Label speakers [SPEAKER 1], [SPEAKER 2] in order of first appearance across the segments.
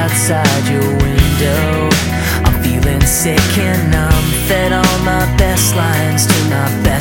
[SPEAKER 1] outside your window. I'm feeling sick and numb. Fed all my best lines to my best.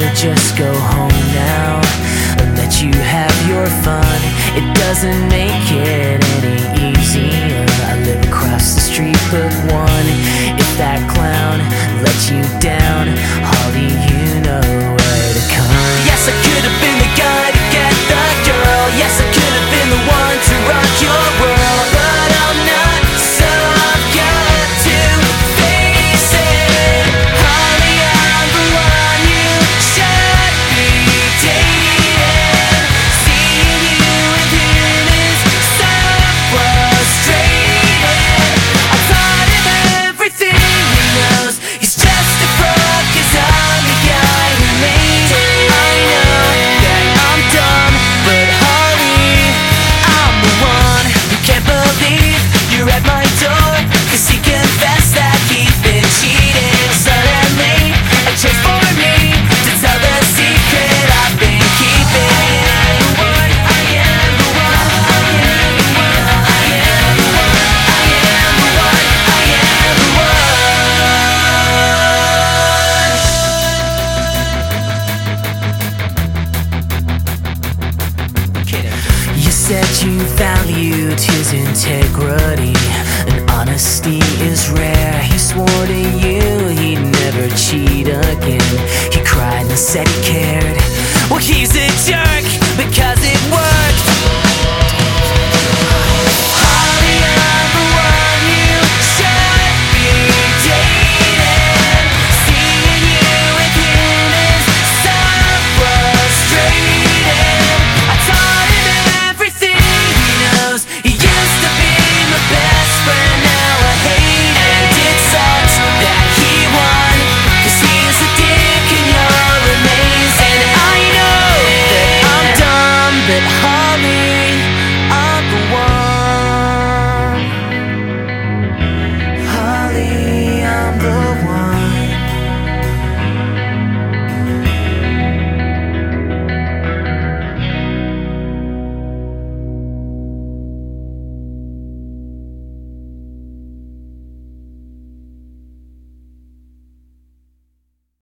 [SPEAKER 1] should just go home now and let you have your fun. It doesn't make it any easier. I live across the street, but one said you valued his integrity, and honesty is rare. He swore to you.